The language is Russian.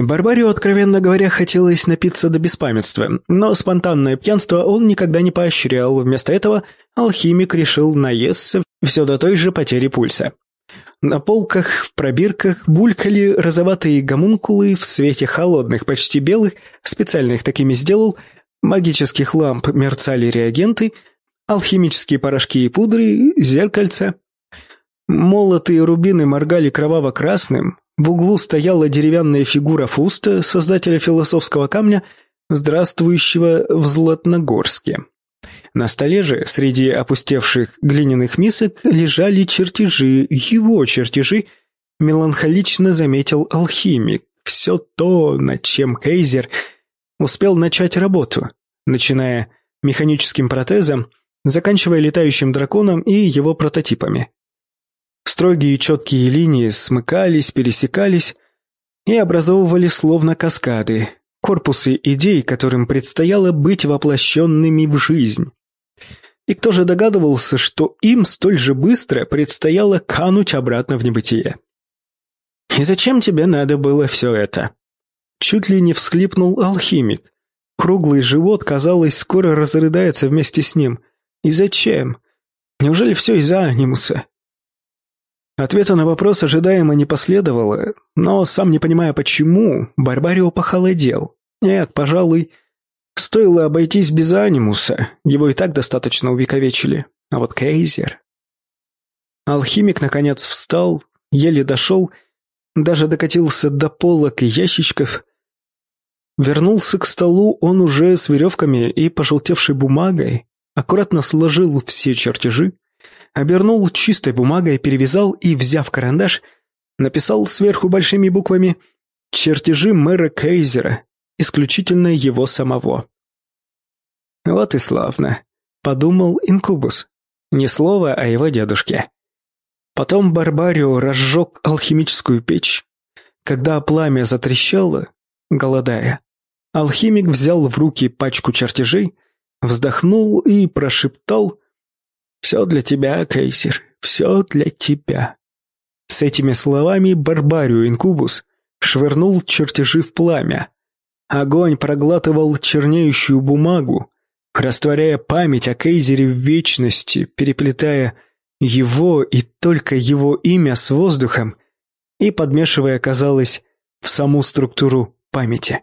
Барбарию, откровенно говоря, хотелось напиться до беспамятства, но спонтанное пьянство он никогда не поощрял. Вместо этого алхимик решил наесться все до той же потери пульса. На полках, в пробирках булькали розоватые гомункулы в свете холодных, почти белых, специальных такими сделал, магических ламп мерцали реагенты, алхимические порошки и пудры, зеркальца. Молотые рубины моргали кроваво-красным, в углу стояла деревянная фигура Фуста, создателя философского камня, здравствующего в Златногорске. На столе же, среди опустевших глиняных мисок, лежали чертежи, его чертежи, меланхолично заметил алхимик. Все то, над чем Кейзер успел начать работу, начиная механическим протезом, заканчивая летающим драконом и его прототипами. Строгие четкие линии смыкались, пересекались и образовывали словно каскады, корпусы идей, которым предстояло быть воплощенными в жизнь. И кто же догадывался, что им столь же быстро предстояло кануть обратно в небытие? «И зачем тебе надо было все это?» Чуть ли не всхлипнул алхимик. Круглый живот, казалось, скоро разрыдается вместе с ним. «И зачем? Неужели все из-за анимуса?» Ответа на вопрос ожидаемо не последовало, но, сам не понимая почему, Барбарио похолодел. Нет, пожалуй, стоило обойтись без анимуса, его и так достаточно увековечили. А вот Кейзер... Алхимик, наконец, встал, еле дошел, даже докатился до полок и ящичков. Вернулся к столу он уже с веревками и пожелтевшей бумагой, аккуратно сложил все чертежи, обернул чистой бумагой, перевязал и, взяв карандаш, написал сверху большими буквами «Чертежи мэра Кейзера, исключительно его самого». «Вот и славно», — подумал Инкубус. Ни слова о его дедушке. Потом Барбарио разжег алхимическую печь. Когда пламя затрещало, голодая, алхимик взял в руки пачку чертежей, вздохнул и прошептал все для тебя, Кейсер, все для тебя». С этими словами Барбарио Инкубус швырнул чертежи в пламя. Огонь проглатывал чернеющую бумагу, растворяя память о Кейзере в вечности, переплетая его и только его имя с воздухом и подмешивая, казалось, в саму структуру памяти.